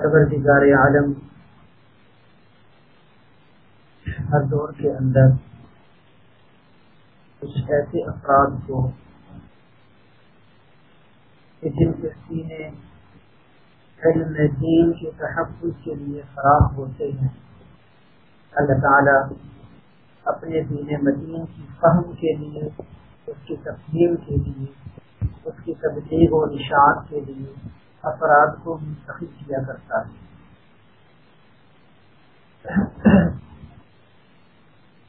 پروردگار عالم ہر دور کے اندر کچھ ایسے افراد کو جن کے سینے علم دین کے تحفظ کے لیے خراب ہوتے ہیں۔ اللہ تعالی اپنے دین مدین کی فہم کے لیے، اس کی تفہیم کے لیے، اس کی تبدیل و اشاعت کے لیے افراد کو منتخب کیا کرتا ہے۔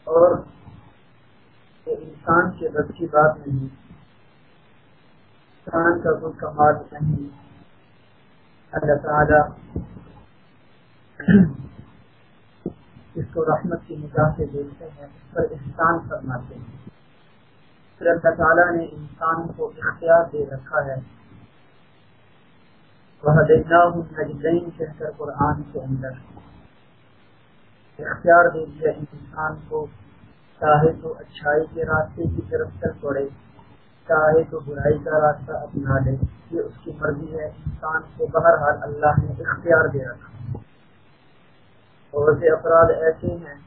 اور انسان کے بس کی بات نہیں۔ انسان کا کوئی کمال نہیں۔ اللہ تعالی اس کو رحمت کی نگاہ سے دیکھتے ہیں، اس پر احسان فرماتے ہیں۔ پھر اللہ تعالیٰ نے انسان کو اختیار دے رکھا ہے۔ نجدین کہہ کر قرآن کے اندر اختیار دے دیا انسان کو چاہے تو اچھائی کے راستے کی طرف چل پڑے، چاہے تو برائی کا راستہ اپنا لے، یہ اس کی مرضی ہے۔ انسان کو بہرحال اللہ نے اختیار دے رکھا۔ اور سے افراد ایسے ہیں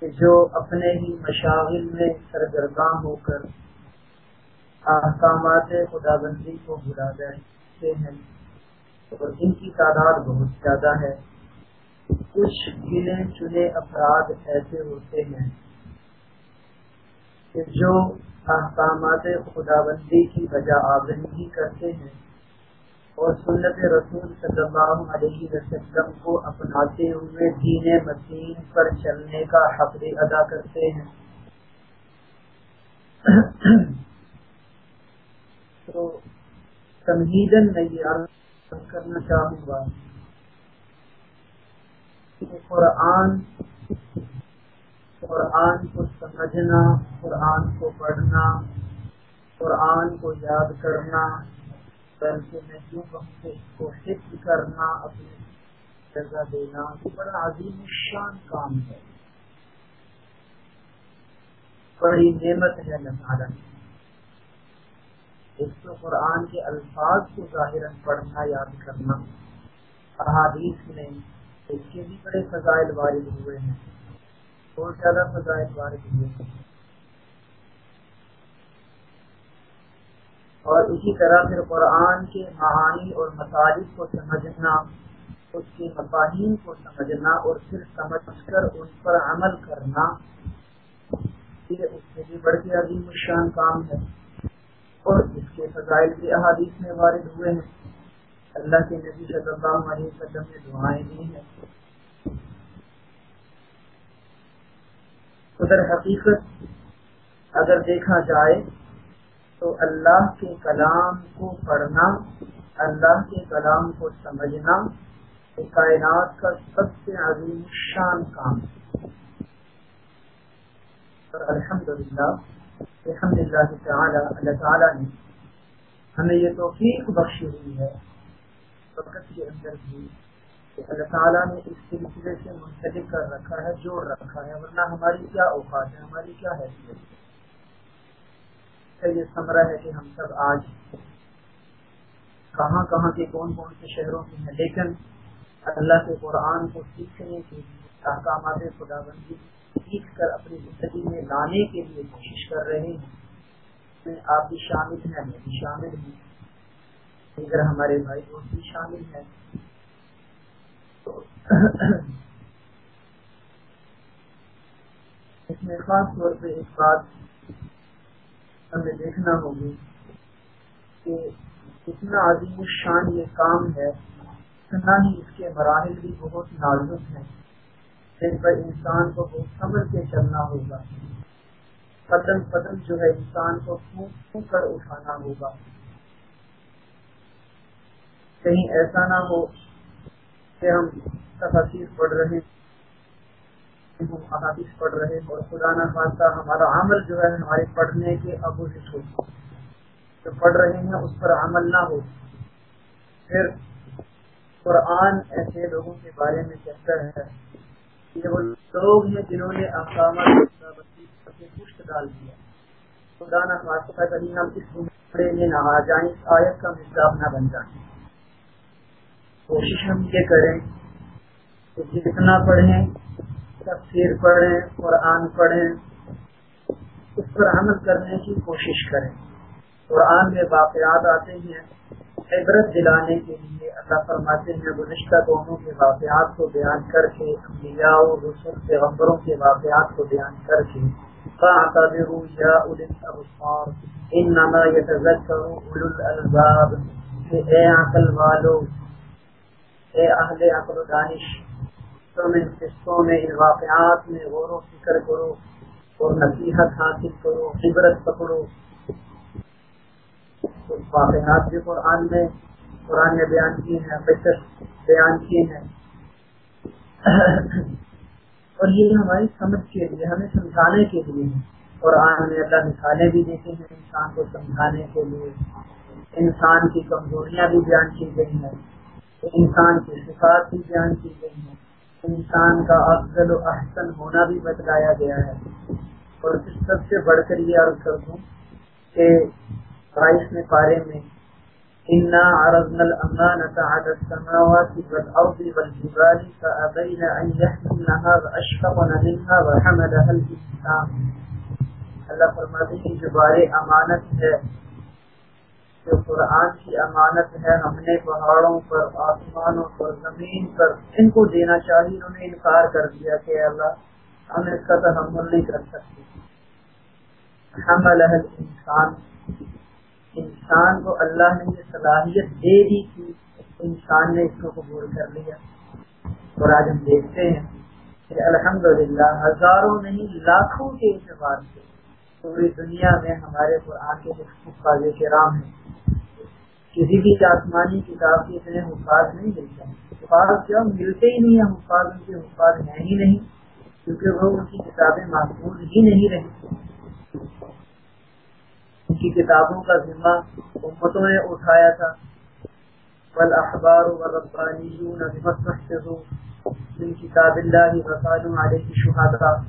کہ جو اپنے ہی مشاغل میں سرگرگاہ ہو کر احکامات خدا بندی کو بلا بیٹھتے ہیں اور ان کی تعداد بہت زیادہ ہے۔ کچھ گنے چنے افراد ایسے ہوتے ہیں کہ جو احکامات خدا بندی کی وجہ آبندی کرتے ہیں اور سنت رسول صلی اللہ علیہ وسلم کو اپناتے ہوئے دین مسین پر چلنے کا حق ادا کرتے ہیں تو تمہیدن میں یہ عرض کرنا چاہوں گا۔ کہ قرآن قرآن کو سمجھنا، قرآن کو پڑھنا، قرآن کو یاد کرنا، بلکہ میں کیوں کہوں کہ اس کو حفظ کرنا اپنے جگہ دینا بڑا عظیم شان کام ہے۔ بڑی نعمت ہے اللہ تعالیٰ اس کو قرآن کے الفاظ کو ظاہر پڑھنا یاد کرنا، احادیث میں اس کے بھی بڑے فضائل وارد ہوئے ہیں۔ بہت زیادہ فضائل وارد ہوئے ہیں۔ اور اسی طرح پھر قرآن کے معانی اور مصالح کو سمجھنا، اس کے مفاہین کو سمجھنا اور پھر سمجھ کر ان پر عمل کرنا، یہ اس سے بھی بڑھ کے عظیم شان کام ہے۔ اور اس کے فضائل کی احادیث میں وارد ہوئے ہیں۔ اللہ کے نبی صلی اللہ علیہ وسلم نے دعائیں دی ہیں۔ ادھر حقیقت اگر دیکھا جائے تو اللہ کے کلام کو پڑھنا، اللہ کے کلام کو سمجھنا کائنات کا سب سے عظیم شان کام ہے۔ اور الحمد للہ الحمد للہ تعالیٰ، اللہ تعالیٰ نے ہمیں یہ توفیق بخشی ہوئی ہے، وقت کے اندر بھی کہ اللہ تعالیٰ نے اس سلسلے سے منسلک کر رکھا ہے، جوڑ رکھا ہے، ورنہ ہماری کیا اوقات ہے ہماری کیا حیثیت ہے؟ یہ سمرہ ہے کہ ہم سب آج کہاں کہاں کے کون کون سے شہروں میں ہیں، لیکن اللہ کے قرآن کو سیکھنے کے لیے احکامات خدا بندی سیکھ کر اپنی زندگی میں لانے کے لیے کوشش کر رہے ہیں۔ آپ بھی شامل ہیں، میں بھی شامل ہوں۔ دیگر ہمارے بھائی دوست بھی شامل ہیں۔ اس میں خاص طور پہ ایک بات ہمیں دیکھنا ہوگی کہ کتنا عظیم الشان یہ کام ہے۔ اتنا ہی اس کے مراحل بھی بہت نازک ہیں۔ جن پر انسان کو بہت سمجھ کے چلنا ہوگا۔ قدم قدم جو ہے انسان کو پھونک کر اٹھانا ہوگا۔ کہیں ایسا نہ ہو کہ ہم تفصیل پڑھ رہے ہیں، ہم احادیث پڑھ رہے ہیں اور خدا نہ خاصہ ہمارا عمل جو ہے ہمارے پڑھنے کے اپوزٹ ہو۔ جو پڑھ رہے ہیں اس پر عمل نہ ہو۔ پھر قرآن ایسے لوگوں کے بارے میں کہتا ہے کہ وہ لوگ ہیں جنہوں نے احکامات پشت ڈال دیا خدا نہ خاصہ کبھی ہم اس بڑے میں نہ آ جائیں، اس آیت کا مزاج نہ بن جائیں۔ کوشش ہم یہ کریں کہ جتنا پڑھیں، تفسیر پڑھیں، قرآن پڑھیں، اس پر عمل کرنے کی کوشش کریں۔ قرآن میں واقعات آتے ہیں۔ عبرت دلانے کے لیے اللہ فرماتے ہیں، گزشتہ قوموں کے واقعات کو بیان کر کے، انبیاء و رسول، پیغمبروں کے واقعات کو بیان کر کے فاعتبروا یا اولی الابصار، انما يتذكر اولو الالباب، کہ اے عقل والو، اے اہل عقل و دانش، تم ان قصوں میں، ان واقعات میں غور و فکر کرو اور نصیحت حاصل کرو، عبرت پکڑو۔ واقعات بھی قرآن میں قرآن نے بیان کی ہیں بیان کیے ہیں۔ اور یہ ہماری سمجھ کے لیے، ہمیں سمجھانے کے لیے قرآن میں اللہ مثالیں بھی دیتے ہیں انسان کو سمجھانے کے لیے۔ انسان کی کمزوریاں بھی بیان کی گئی ہیں۔ انسان کی صفات بھی بیان کی گئی ہیں۔ انسان کا افضل و احسن ہونا بھی بتلایا گیا ہے۔ اور سب سے بڑھ کر یہ عرض کر دوں کہ بائیسویں پارے میں انا عرضنا الامانة على السماوات والارض والجبال فابين ان يحملنها واشفقن منها وحملها الانسان اللہ فرماتے ہیں جو بارے امانت ہے، جو قرآن کی امانت ہے، ہم نے پہاڑوں پر، آسمانوں پر، زمین پر، ان کو دینا چاہیے، انہوں نے انکار کر دیا کہ اللہ، ہم اس کا تحمل نہیں کر سکتے۔ حمل انسان انسان کو اللہ نے یہ صلاحیت دے دی تھی انسان نے اس کو قبول کر لیا۔ اور آج ہم دیکھتے ہیں کہ الحمدللہ ہزاروں نہیں، لاکھوں کے اعتبار سے پوری دنیا میں ہمارے قرآن کے حفاظ کے رام ہیں، کسی بھی آسمانی کتاب کے اتنے حفاظ نہیں ملتے حفاظ کیا ملتے ہی نہیں ہیں۔ حفاظ ان کے حفاظ ہیں ہی نہیں، کیونکہ وہ ان کی کتابیں محفوظ ہی نہیں رہی ان کی کتابوں کا ذمہ امتوں نے اٹھایا تھا۔ بل اخبار من کتاب اللہ وسالم علیہ کی شہادہ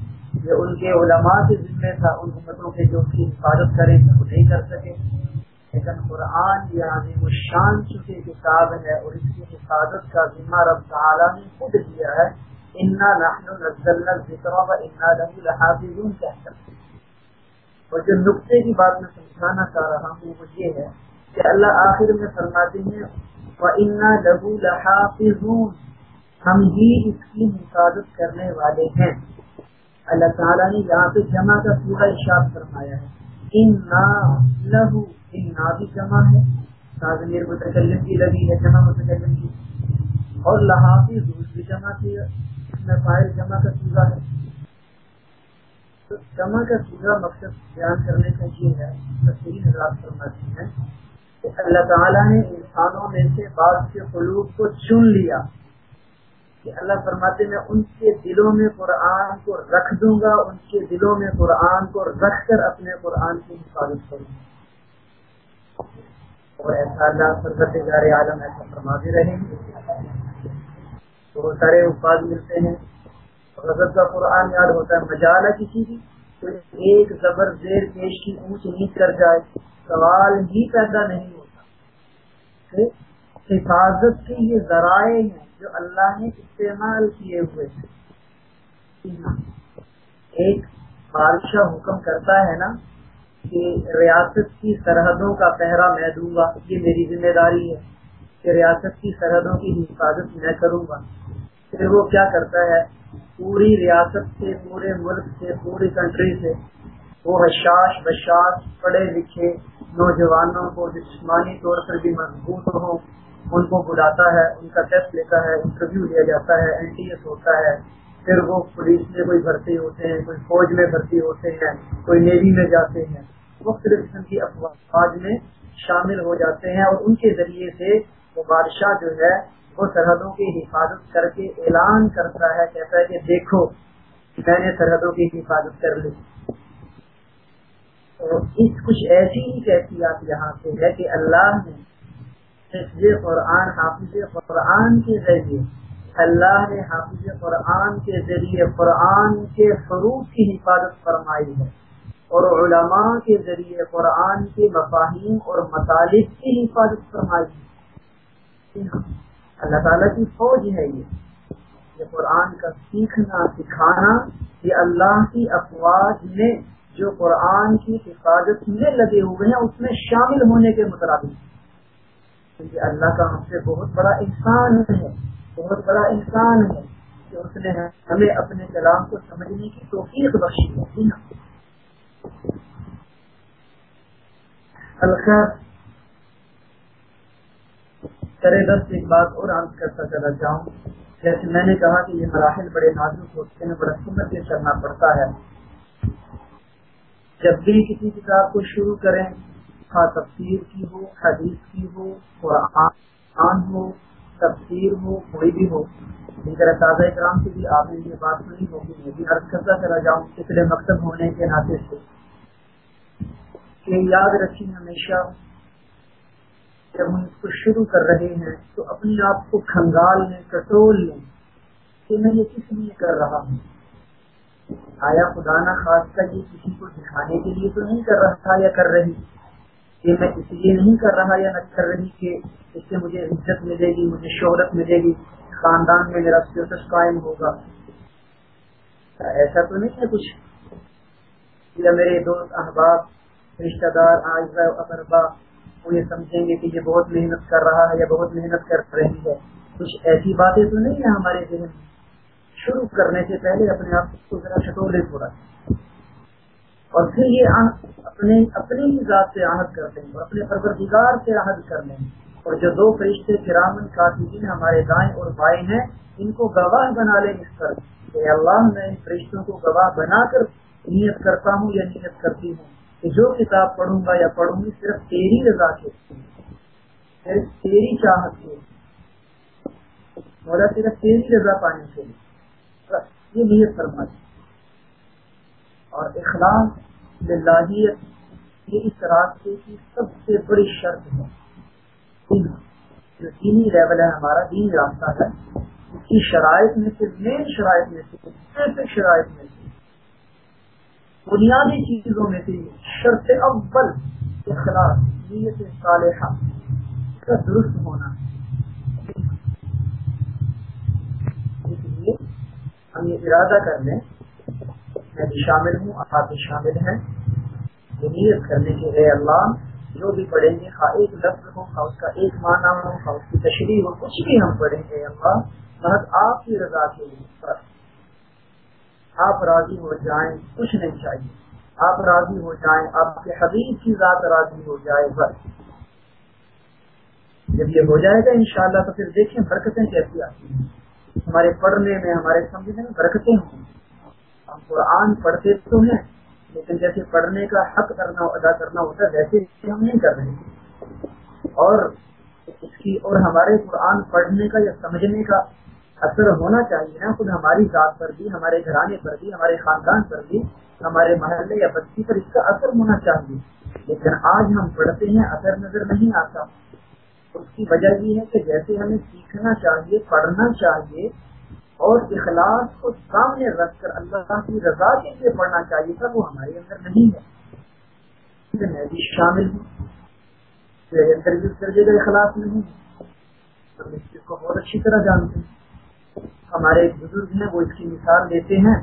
یہ ان کے علماء کے ذمہ تھا، ان امتوں کے جو اس کی حفاظت کریں وہ نہیں کر سکے لیکن قرآن یہ عظیم الشان چکے کتاب ہے اور اس کی حفاظت کا ذمہ رب تعالیٰ نے خود دیا ہے۔ انا نحن نزلنا الذکر و انا له لحافظون۔ کہہ سکتے اور جو نقطے کی بات میں سمجھانا چاہ رہا ہوں وہ یہ ہے کہ اللہ آخر میں فرماتے ہیں لہو لحافظون۔ ہم ہی اس کی حفاظت کرنے والے ہیں۔ اللہ تعالیٰ نے یہاں پہ جمع کا پورا ارشاد فرمایا ہے۔ ان لہو ان بھی جمع ہے۔ ناظمیر متکلم کی لگی ہے، جمع متکلم کی۔ اور لحافظ بھی جمع کی اس میں فائل جمع کا سیدھا ہے۔ جمع کا سیدھا مقصد بیان کرنے کا یہ ہے تصویر حضرات فرماتی ہیں کہ اللہ تعالیٰ نے انسانوں میں سے بعض کے قلوب کو چن لیا۔ کہ اللہ فرماتے میں ان کے دلوں میں قرآن کو رکھ دوں گا، ان کے دلوں میں قرآن کو رکھ کر اپنے قرآن کی حفاظت کروں گا۔ اور ایسا اللہ فرقت جار عالم ایسا فرماتے رہیں۔ گے بہت سارے الفاظ ملتے ہیں۔ غزل کا قرآن یاد ہوتا ہے مجال ہے کسی کی؟ تو ایک زبر زیر پیش کی اونچ نیچ کر جائے، سوال ہی پیدا نہیں ہوتا۔ حفاظت کے یہ ذرائع ہیں جو اللہ نے استعمال کیے ہوئے ہیں۔ ایک بادشاہ حکم کرتا ہے نا کہ ریاست کی سرحدوں کا پہرا میں دوں گا، یہ میری ذمہ داری ہے کہ ریاست کی سرحدوں کی حفاظت میں کروں گا۔ پھر وہ کیا کرتا ہے؟ پوری ریاست سے، پورے ملک سے، پوری کنٹری سے وہ حشاش بشاش پڑھے لکھے نوجوانوں کو جسمانی طور پر بھی مضبوط ہوں، ان کو بلاتا ہے، ان کا ٹیسٹ لیتا ہے، انٹرویو لیا جاتا ہے این ٹی ایس ہوتا ہے۔ پھر وہ پولیس میں کوئی بھرتی ہوتے ہیں، کوئی فوج میں بھرتی ہوتے ہیں، کوئی نیوی میں جاتے ہیں۔ مختلف قسم کی افواج میں شامل ہو جاتے ہیں اور ان کے ذریعے سے وہ بادشاہ جو ہے وہ سرحدوں کی حفاظت کر کے اعلان کرتا ہے، کہتا ہے کہ دیکھو، میں نے سرحدوں کی حفاظت کر لی۔ اس کچھ ایسی ہی کیفیات یہاں سے ہے کہ اللہ نے حفظ قرآن، حافظ قرآن کے ذریعے، اللہ نے حافظ قرآن کے ذریعے قرآن کے فروغ کی حفاظت فرمائی ہے۔ اور علماء کے ذریعے قرآن کے مفاہیم اور مطالب کی حفاظت فرمائی ہے۔ اللہ تعالیٰ کی فوج ہے یہ۔ یہ قرآن کا سیکھنا، سکھانا، یہ اللہ کی افواج میں جو قرآن کی حفاظت میں لگے ہوئے ہیں، اس میں شامل ہونے کے مطابق کیونکہ اللہ کا ہم سے بہت بڑا انسان ہے، بہت بڑا انسان ہے کہ اس نے ہمیں اپنے کلام کو سمجھنے کی توفیق بخشی۔ ہے الخیر۔ کرے دس ایک بات اور عرض کرتا چلا جاؤں۔ جیسے میں نے کہا کہ یہ مراحل بڑے نازک ہوتے ہیں، بڑا سمت سے چلنا پڑتا ہے۔ جب بھی کسی کتاب کو شروع کریں، خواہ تفسیر کی ہو، حدیث کی ہو، قرآن ہو، تفسیر ہو، کوئی بھی ہو اسی طرح تازہ کرام سے بھی آپ نے یہ بات سنی ہوگی میں بھی عرض کرتا چلا جاؤں پچھلے مقصد ہونے کے ناطے سے کہ یاد رکھیں ہمیشہ جب ہم اس کو شروع کر رہے ہیں تو اپنے آپ کو کھنگال لیں کٹول لیں کہ میں یہ کس لیے کر رہا ہوں۔ آیا خدا نہ خاص کا یہ کسی کو دکھانے کے لیے تو نہیں کر رہا تھا یا کر رہی؟ کہ میں اس لیے نہیں کر رہا یا نہ کر رہی کہ اس سے مجھے عزت ملے گی، مجھے شہرت ملے گی، خاندان میں میرا اسٹیٹس قائم ہوگا۔ ایسا تو نہیں ہے کچھ۔ یا میرے دوست احباب، رشتہ دار اقربا وہ یہ سمجھیں گے کہ یہ بہت محنت کر رہا ہے یا بہت محنت کر رہی ہے۔ کچھ ایسی باتیں تو نہیں ہیں ہمارے ذہن شروع کرنے سے پہلے اپنے آپ کو ذرا چھٹولے تھوڑا۔ اور پھر یہ اپنے، اپنی ہی ذات سے آہد کرتے ہیں اور اپنے پروردگار سے آہد کر لیں۔ اور جو دو فرشتے کرامن کاتبین ہمارے دائیں اور بائیں ہیں، ان کو گواہ بنا لیں اس پر۔ کہ اللہ، میں ان فرشتوں کو گواہ بنا کر نیت کرتا ہوں یا نیت کرتی ہوں؟ کہ جو کتاب پڑھوں گا یا پڑھوں گی، صرف تیری رضا کے صرف تیری چاہت کے مولا صرف تیری رضا پانے کے لیے۔ یہ نیت فرما اور اخلاق للہیت، یہ اس راستے کی سب سے بڑی شرط ہے۔ جو دینی لیول ہے، ہمارا دینی راستہ ہے۔ اس کی شرائط میں سے مین شرائط میں سے شرائط میں سے۔ بنیادی چیزوں میں سے شرط اول اخلاق نیت صالحہ، کا درست ہونا۔ اس لیے ہم یہ ارادہ کر لیں، میں بھی شامل ہوں، آپ بھی شامل ہیں۔ یہ نیت کرنے کے لیے اللہ، جو بھی پڑھیں گے، خواہ ایک لفظ ہو، خواہ اس کا ایک معنی ہو، خواہ اس کی تشریح ہو، کچھ بھی ہم پڑھیں گے اللہ محض آپ کی رضا کے لیے۔ آپ راضی ہو جائیں، کچھ نہیں چاہیے۔ آپ راضی ہو جائیں، آپ کے حبیب کی ذات راضی ہو جائے، بس۔ جب یہ ہو جائے گا انشاءاللہ، تو پھر دیکھیں برکتیں کیسی آتی ہیں۔ ہمارے پڑھنے میں، ہمارے سمجھنے میں برکتیں ہوں۔ ہم قرآن پڑھتے تو ہیں، لیکن جیسے پڑھنے کا حق کرنا ادا کرنا ہوتا ہے، ویسے ہم نہیں کر رہے۔ اور اس کی اور ہمارے قرآن پڑھنے کا یا سمجھنے کا اثر ہونا چاہیے نا، خود ہماری ذات پر بھی، ہمارے گھرانے پر بھی، ہمارے خاندان پر بھی، ہمارے محلے یا بچی پر اس کا اثر ہونا چاہیے۔ لیکن آج ہم پڑھتے ہیں، اثر نظر نہیں آتا۔ اس کی وجہ یہ ہے کہ جیسے ہمیں سیکھنا چاہیے، پڑھنا چاہیے، اور اخلاص کو سامنے رکھ کر اللہ کی رضا کے لیے پڑھنا چاہیے تھا وہ ہمارے اندر نہیں ہے۔ میں بھی شامل ہوں۔ میرے اندر بھی اس درجے کا اخلاص نہیں ہم اس چیز کو بہت اچھی طرح جانتے ہیں ہمارے بزرگ ہیں، وہ اس کی مثال دیتے ہیں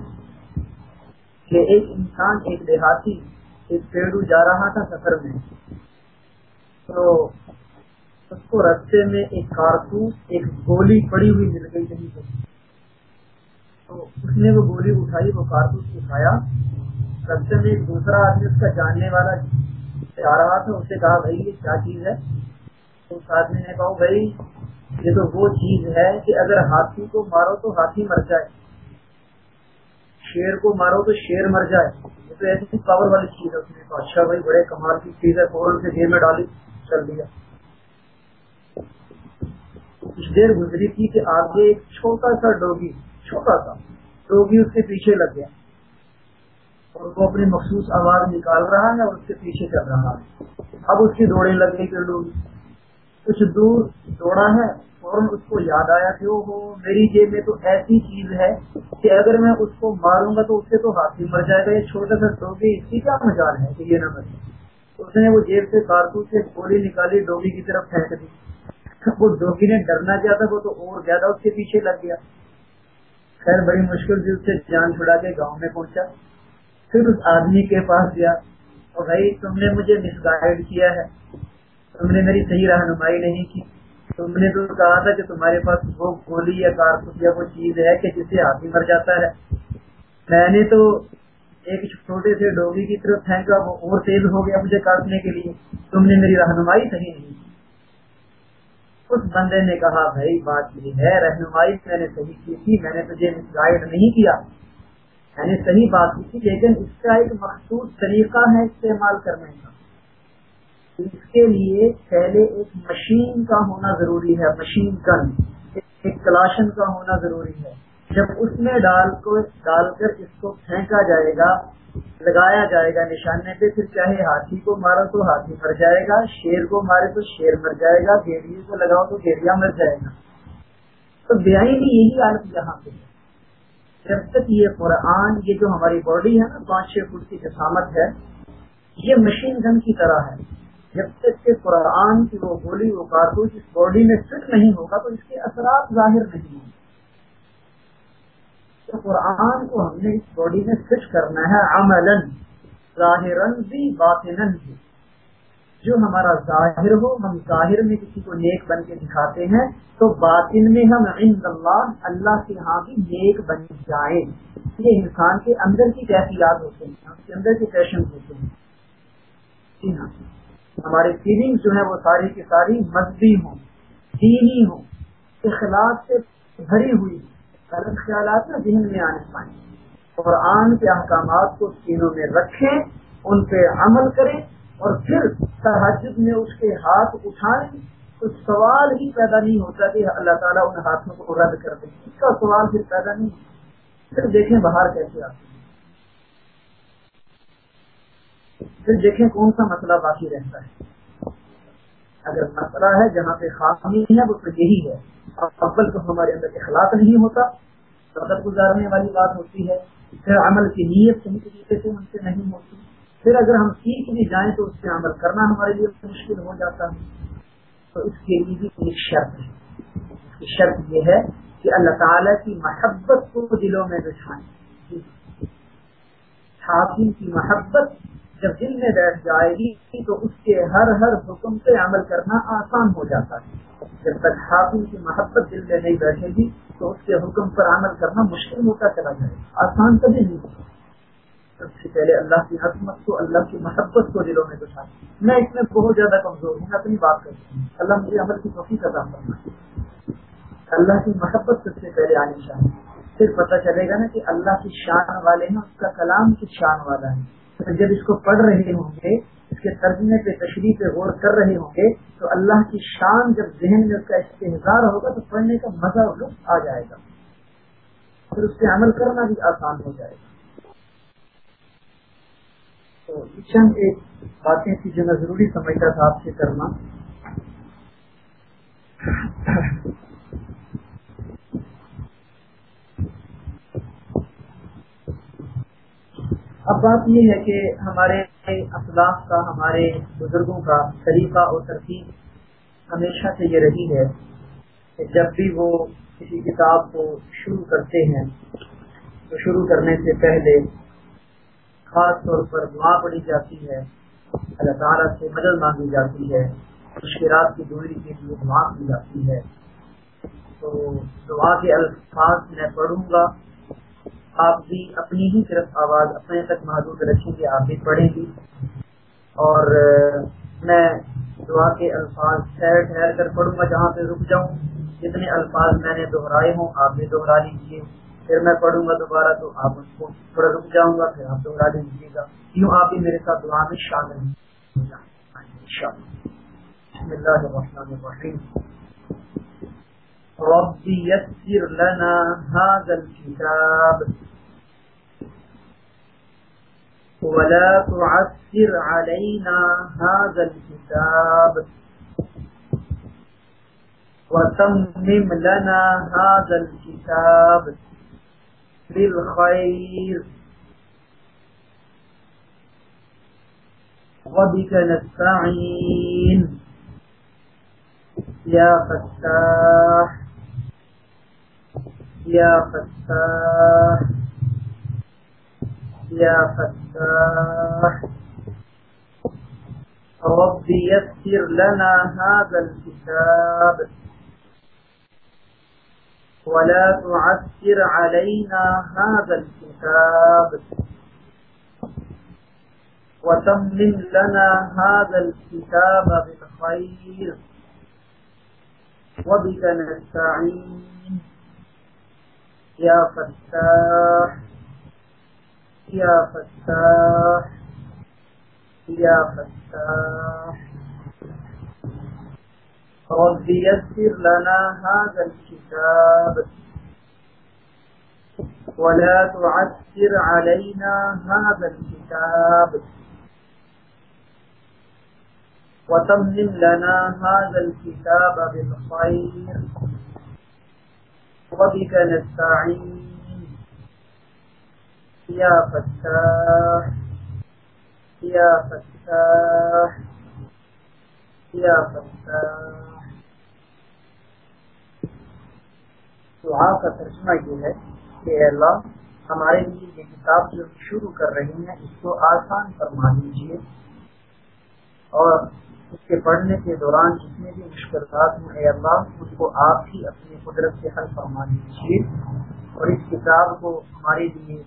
کہ ایک انسان، ایک دیہاتی، ایک پیڑو جا رہا تھا سفر میں۔ تو اس کو رستے میں ایک کارتوس ایک گولی پڑی ہوئی مل گئی نہیں تو اس نے وہ گولی اٹھائی، وہ کارتوس اٹھایا۔ رستے میں ایک دوسرا آدمی، اس کا جاننے والا جا رہا تھا، اسے کہا، بھائی، یہ کیا چیز ہے؟ اس آدمی نے کہا بھائی یہ تو وہ چیز ہے کہ اگر ہاتھی کو مارو تو ہاتھی مر جائے۔ شیر کو مارو تو شیر مر جائے۔ یہ تو ایسی پاور والی چیز ہے اس نے اچھا بھائی، بڑے کمال کی چیز ہے۔ فوراً سے گیم میں ڈالی، چل دیا۔ کچھ دیر گزری تھی کہ آگے ایک چھوٹا سا ڈوگی، چھوٹا تھا روگی اس کے پیچھے لگ گیا۔ اور وہ اپنی مخصوص آواز نکال رہا ہے اور اس کے پیچھے چل رہا ہے۔ اب اس کی دوڑیں لگ گئی پھر لوگ کچھ دور دوڑا ہے فوراً اس کو یاد آیا کہ وہ میری جیب میں تو ایسی چیز ہے کہ اگر میں اس کو ماروں گا تو اس سے تو ہاتھی مر جائے گا، یہ چھوٹا سا ڈوگی، اس کی کیا مجال ہے کہ یہ نہ مرے اس نے وہ جیب سے کارتوس سے گولی نکالی، ڈوگی کی طرف پھینک دی۔ وہ ڈوگی نے ڈرنا چاہتا وہ تو اور زیادہ اس کے پیچھے لگ گیا۔ خیر، بڑی مشکل سے اس سے جان چھڑا کے گاؤں میں پہنچا۔ پھر اس آدمی کے پاس گیا۔ اور بھائی، تم نے مجھے مس گائڈ کیا ہے۔ تم نے میری صحیح رہنمائی نہیں کی۔ تم نے تو کہا تھا کہ تمہارے پاس وہ گولی یا کارتوس یا وہ چیز ہے کہ جس سے آدمی مر جاتا ہے۔ میں نے تو ایک چھوٹے سے ڈوگی کی طرف پھینکا، وہ اور تیز ہو گیا مجھے کاٹنے کے لیے۔ تم نے میری رہنمائی صحیح نہیں کی۔ اس بندے نے کہا، بھائی، بات یہ ہے، رہنمائی میں نے صحیح کی تھی، میں نے تجھے گائڈ نہیں کیا۔ میں نے صحیح بات کی تھی، لیکن اس کا ایک مخصوص طریقہ ہے استعمال کرنے کا۔ اس کے لیے پہلے ایک مشین کا ہونا ضروری ہے مشین گن ایک کلاشن کا ہونا ضروری ہے۔ جب اس میں ڈال کو، ڈال کر اس کو پھینکا جائے گا، لگایا جائے گا نشانے پہ، پھر چاہے ہاتھی کو مارو تو ہاتھی مر جائے گا، شیر کو مارے تو شیر مر جائے گا گیڑیے کو لگاؤ تو گیڑیا مر جائے گا۔ تو بیائی بھی یہی حالت یہاں پہ جب تک یہ قرآن، یہ جو ہماری باڈی ہے نا، پانچ چھ فٹ کی جسامت ہے، یہ مشین گن کی طرح ہے۔ جب تک کہ قرآن کی وہ گولی وہ کارتوس اس باڈی میں فٹ نہیں ہوگا تو اس کے اثرات ظاہر نہیں ہوں گے۔ تو قرآن کو ہم نے اس باڈی میں فٹ کرنا ہے ظاہر بھی باطن بھی۔ جو ہمارا ظاہر ہو، ہم ظاہر میں کسی کو نیک بن کے دکھاتے ہیں، تو باطن میں ہم عند اللہ اللہ کے ہاں بھی نیک بن جائیں۔ یہ انسان کے اندر کی کیفیات ہوتے ہیں، اس کے اندر کے فیشن ہوتے ہیں۔ جی ہاں۔ ہماری فیلنگ جو ہے وہ ساری کی ساری مذہبی ہوں، دینی ہوں، اخلاق سے بھری ہوئی غلط خیالات نا ذہن میں آنے پائیں۔ قرآن کے احکامات کو سینوں میں رکھیں، ان پہ عمل کریں اور پھر تحجد میں اس کے ہاتھ اٹھائیں۔ تو سوال ہی پیدا نہیں ہوتا کہ اللہ تعالیٰ ان ہاتھوں کو رد کر دیں اس کا سوال پھر پیدا نہیں پھر دیکھیں باہر کیسے آتے پھر دیکھیں کون سا مسئلہ باقی رہتا ہے۔ اگر مسئلہ ہے جہاں پہ خاصی ہے، وہ تو یہی ہے۔ اول تو ہمارے اندر اخلاق نہیں ہوتا سبق گزارنے والی بات ہوتی ہے۔ پھر عمل کی نیت صحیح طریقے سے ہم سے نہیں ہوتی۔ پھر اگر ہم سیکھ بھی جائیں تو اس پہ عمل کرنا ہمارے لیے مشکل ہو جاتا ہے۔ تو اس کے لیے بھی ایک شرط ہے۔ اس کی شرط یہ ہے کہ اللہ تعالی کی محبت کو دلوں میں بچھائیں حاکم کی محبت جب دل میں بیٹھ جائے گی تو اس کے ہر ہر حکم سے عمل کرنا آسان ہو جاتا ہے۔ جب تک حاکم کی محبت دل میں نہیں بیٹھے گی تو اس کے حکم پر عمل کرنا مشکل ہوتا چلا جائے گا۔ آسان کبھی نہیں سب سے پہلے اللہ کی حکمت کو، اللہ کی محبت کو دلوں میں بچھا میں اس میں بہت زیادہ کمزور ہوں، میں اپنی بات کرتی ہوں۔ اللہ مجھے عمل کی توفیق ادا کرنا اللہ کی محبت سب سے پہلے آنی چاہیے پھر پتہ چلے گا نا کہ اللہ کی شان والے ہیں، اس کا کلام کی شان والا ہے۔ جب اس کو پڑھ رہے ہوں گے، اس کے ترجمے پہ تشریح پہ غور کر رہے ہوں گے، تو اللہ کی شان جب ذہن میں اس کا استحصار ہوگا، تو پڑھنے کا مزہ لطف آ جائے گا۔ پھر اس پہ عمل کرنا بھی آسان ہو جائے گا۔ تو چند ایک باتیں تھی جو میں ضروری سمجھتا تھا آپ سے کرنا۔ اب بات یہ ہے کہ ہمارے اسلاف کا، ہمارے بزرگوں کا طریقہ اور ترتیب ہمیشہ سے یہ رہی ہے کہ جب بھی وہ کسی کتاب کو شروع کرتے ہیں، تو شروع کرنے سے پہلے خاص طور پر دعا پڑی جاتی ہے، اللہ تعالیٰ سے مدد مانگی جاتی ہے مشکلات کی دوری کے لیے دعا کی جاتی ہے۔ تو دعا کے الفاظ میں پڑھوں گا آپ بھی اپنی ہی طرف آواز اپنے تک محدود رکھیں گے آپ بھی پڑھیں گی۔ اور میں دعا کے الفاظ ٹھہر ٹھہر کر پڑھوں گا جہاں پہ رک جاؤں۔ جتنے الفاظ میں نے دہرائے ہوں، آپ بھی دوہرا لیجیے پھر میں پڑھوں گا دوبارہ تو آپ اس کو تھوڑا رک جاؤں گا، پھر آپ دوہرا لیجیے گا۔ کیوں آپ بھی میرے ساتھ دعا میں شامل ہیں؟ بسم اللہ الرحمن الرحیم۔ رب يسر لنا هذا الكتاب. ولا تعسر علينا هذا الكتاب. وتمم لنا هذا الكتاب بالخير وبك نستعين. یا فتاح. یا فتاح یا فتاح رب يسر لنا هذا الكتاب ولا تعسر علينا هذا الكتاب وتمم لنا هذا الكتاب بالخير وبك نستعين. يا فتاح يا فتاح يا فتاح. رب يسر لنا هذا الكتاب. ولا تعسر علينا هذا الكتاب. وتمم لنا هذا الكتاب بالخير. وبك نستعين. يا فتاح يا فتاح يا فتاح دعا کا ترجمہ یہ ہے کہ اللہ، ہمارے لیے یہ کتاب جو شروع کر رہی ہیں، اس کو آسان فرما دیجیے اور اس کے پڑھنے کے دوران جتنے بھی مشکلات ہیں، اے اللہ، اس کو آپ ہی اپنی قدرت سے حل فرما دیجیے اور اس کتاب کو ہمارے لیے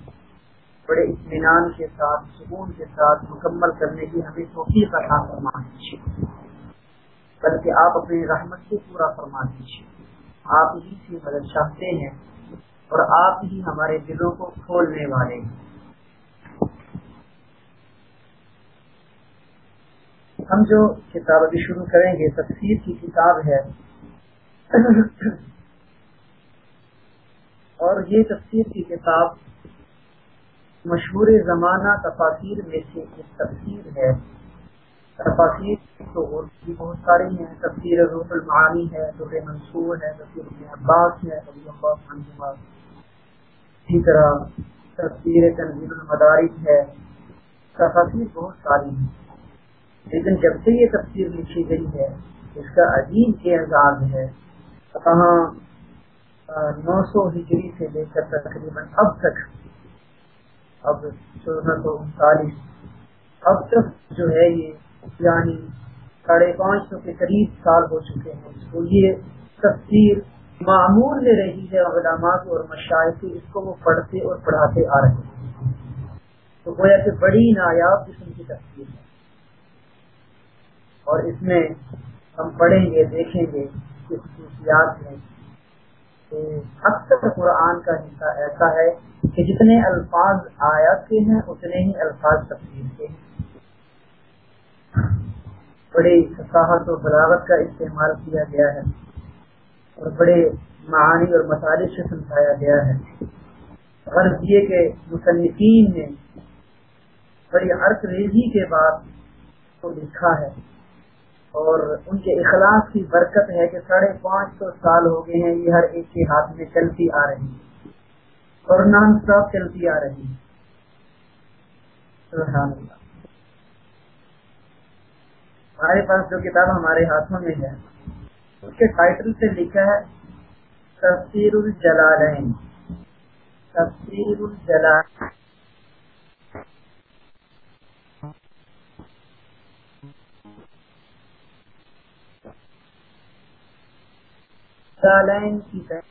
بڑے اطمینان کے ساتھ، سکون کے ساتھ مکمل کرنے کی ہمیں توفیق عطا فرما دیجیے بلکہ آپ اپنی رحمت سے پورا فرما دیجیے آپ ہی سے مدد چاہتے ہیں اور آپ ہی ہمارے دلوں کو کھولنے والے ہیں۔ ہم جو کتاب ابھی شروع کریں گے، تفسیر کی کتاب ہے۔ اور یہ تفسیر کی کتاب مشہور زمانہ تفاصیر میں سے ایک تفسیر ہے۔ تفاصیر تو اور بھی بہت ساری ہیں۔ تفسیر روح المعانی ہے دور منصور ہے، تفسیر عباس ہے اسی طرح تفسیر تنظیم المدارک ہے۔ تفاصیر بہت ساری ہیں۔ لیکن جب سے یہ تفسیر لکھی گئی ہے، اس کا عجیب اعزاز ہے کہاں نو سو ہجری سے لے کر تقریباً اب تک، اب چودہ سو انتالیس، اب تک جو ہے یہ یعنی ساڑھے پانچ سو کے قریب سال ہو چکے ہیں۔ تو یہ تفسیر معمول میں رہی ہے علامات اور مشاعر اس کو وہ پڑھتے اور پڑھاتے آ رہے ہیں۔ تو گویا کہ بڑی نایاب قسم کی تفسیر ہے۔ اور اس میں ہم پڑھیں گے، دیکھیں گے اس خصوصیات میں اکثر قرآن کا حصہ ایسا ہے کہ جتنے الفاظ آیات کے ہیں، اتنے ہی الفاظ تفصیل کے ہیں۔ بڑے فصاحت و بلاغت کا استعمال کیا گیا ہے اور بڑے معانی اور مسالے سے سمجھایا گیا ہے۔ غرض یہ کہ مصنفین نے بڑی عرق ریزی کے بعد کو لکھا ہے۔ اور ان کے اخلاص کی برکت ہے کہ ساڑھے پانچ سو سال ہو گئے ہیں، یہ ہر ایک کے ہاتھ میں چلتی آ رہی ہے اور نان اسٹاپ چلتی آ رہی ہے ہمارے پاس جو کتاب ہمارے ہاتھوں میں ہے، اس کے ٹائٹل سے لکھا ہے، تفسیر الجلالین۔ تفسیر الجلال silencio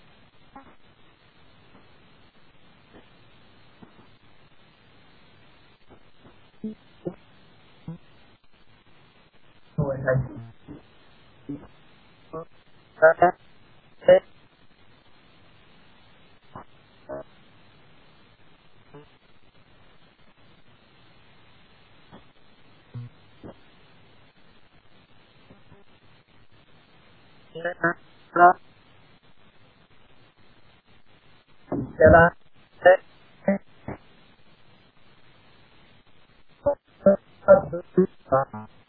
Thank you. چلا Thank you.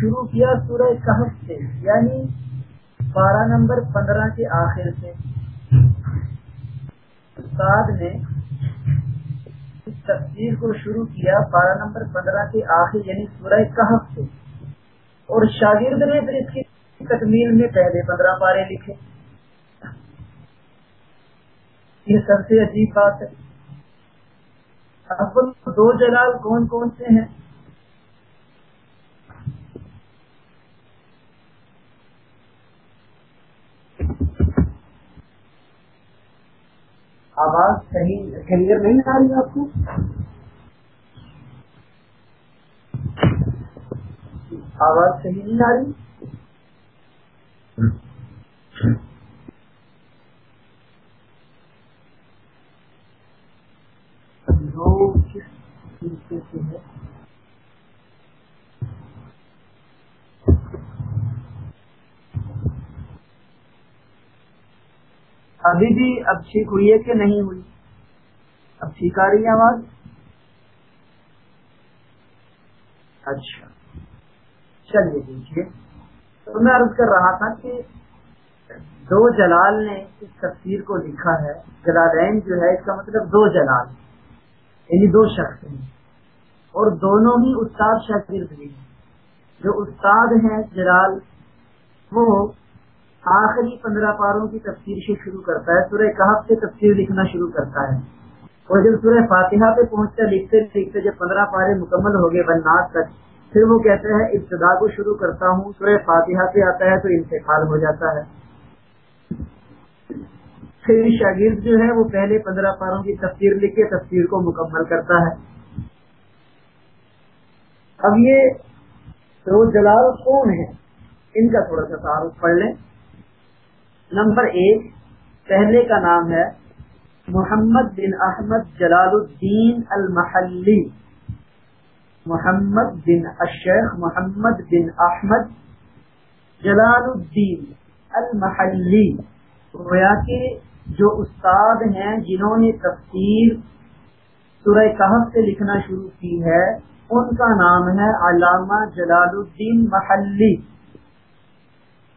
شروع کیا سورہ کہف سے یعنی بارہ نمبر پندرہ کے آخر سے۔ استاد نے اس تفسیر کو شروع کیا بارہ نمبر پندرہ کے آخر یعنی سورہ کہف سے۔ اور شاگرد نے پھر اس کی تکمیل میں پہلے پندرہ پارے لکھے۔ یہ سب سے عجیب بات ہے۔ اب دو جلال کون کون سے ہیں؟ آواز صحیح کلیئر نہیں آ رہی آپ کو؟ آواز صحیح نہیں آ رہی؟ کس طریقے سے ہے ابھی بھی اب ٹھیک ہوئی ہے کہ نہیں ہوئی؟ اب ٹھیک آ رہی ہے آواز؟ اچھا۔ چلیے دیکھیے۔ تو میں عرض کر رہا تھا کہ دو جلال نے اس تفسیر کو لکھا ہے، جلالین جو ہے، اس کا مطلب دو جلال یعنی دو شخص ہیں۔ اور دونوں ہی استاد شاگرد بھی ہیں۔ جو استاد ہیں جلال، وہ آخری پندرہ پاروں کی تفسیر سے شروع کرتا ہے، سورہ کہف سے تفسیر لکھنا شروع کرتا ہے۔ اور جب سورہ فاتحہ پہ پہنچتا لکھتے لکھتے جب پندرہ پارے مکمل ہو گئے بنناس تک، پھر وہ کہتے ہیں ابتدا کو شروع کرتا ہوں، سورہ فاتحہ پہ آتا ہے تو انتقال ہو جاتا ہے۔ پھر شاگرد جو ہے، وہ پہلے پندرہ پاروں کی تفسیر لکھ کے تفسیر کو مکمل کرتا ہے۔ اب یہ روز جلال کون ہے ان کا تھوڑا سا تعارف پڑھ لیں۔ نمبر ایک، پہلے کا نام ہے محمد بن احمد جلال الدین المحلی۔ محمد بن الشیخ محمد بن احمد جلال الدین المحلی۔ گویا کے جو استاد ہیں جنہوں نے تفسیر سورہ کہف سے لکھنا شروع کی ہے، ان کا نام ہے علامہ جلال الدین محلی۔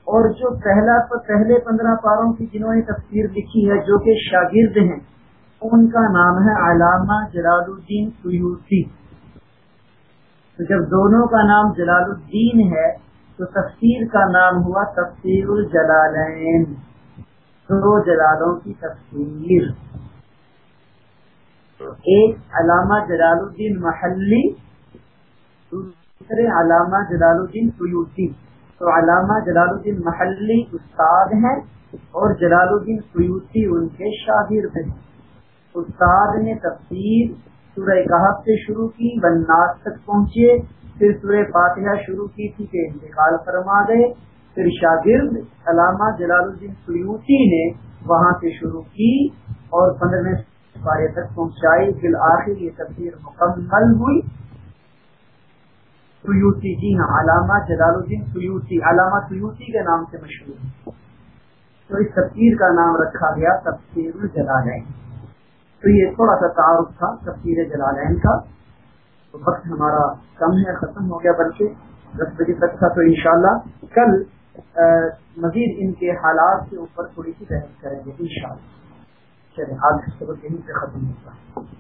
اور جو پہلا پہلے پندرہ پاروں کی جنہوں نے تفسیر لکھی ہے جو کہ شاگرد ہیں، ان کا نام ہے علامہ جلال الدین سیوسی تو جب دونوں کا نام جلال الدین ہے، تو تفسیر کا نام ہوا تفسیر الجلالین دو جلالوں کی تفسیر۔ ایک علامہ جلال الدین محلی، دوسرے علامہ جلال الدین سیوسی تو علامہ جلال الدین محلی استاد ہیں اور جلال الدین سیوتی ان کے شاگرد ہیں۔ استاد نے تفسیر سورہ کہف سے شروع کی بنناس تک پہنچے، پھر سورہ فاتحہ شروع کی تھی کہ انتقال فرما گئے۔ پھر شاگرد علامہ جلال الدین سیوتی نے وہاں سے شروع کی اور پندرہ پارے تک پہنچائی۔ بالآخر یہ تفسیر مکمل ہوئی۔ سیوتی جی ہاں علامہ جلال الدین سیوتی علامہ سیوتی کے نام سے مشہور۔ ہے تو اس تفسیر کا نام رکھا گیا تفسیر الجلالین تو یہ تھوڑا سا تعارف تھا تفسیر جلالین کا۔ تو وقت ہمارا کم ہے، ختم ہو گیا، بلکہ دس بجے تک تھا۔ تو انشاءاللہ کل مزید ان کے حالات کے اوپر تھوڑی سی بحث کریں گے انشاءاللہ۔ چلے آج سبق یہیں سے ختم ہوتا ہے۔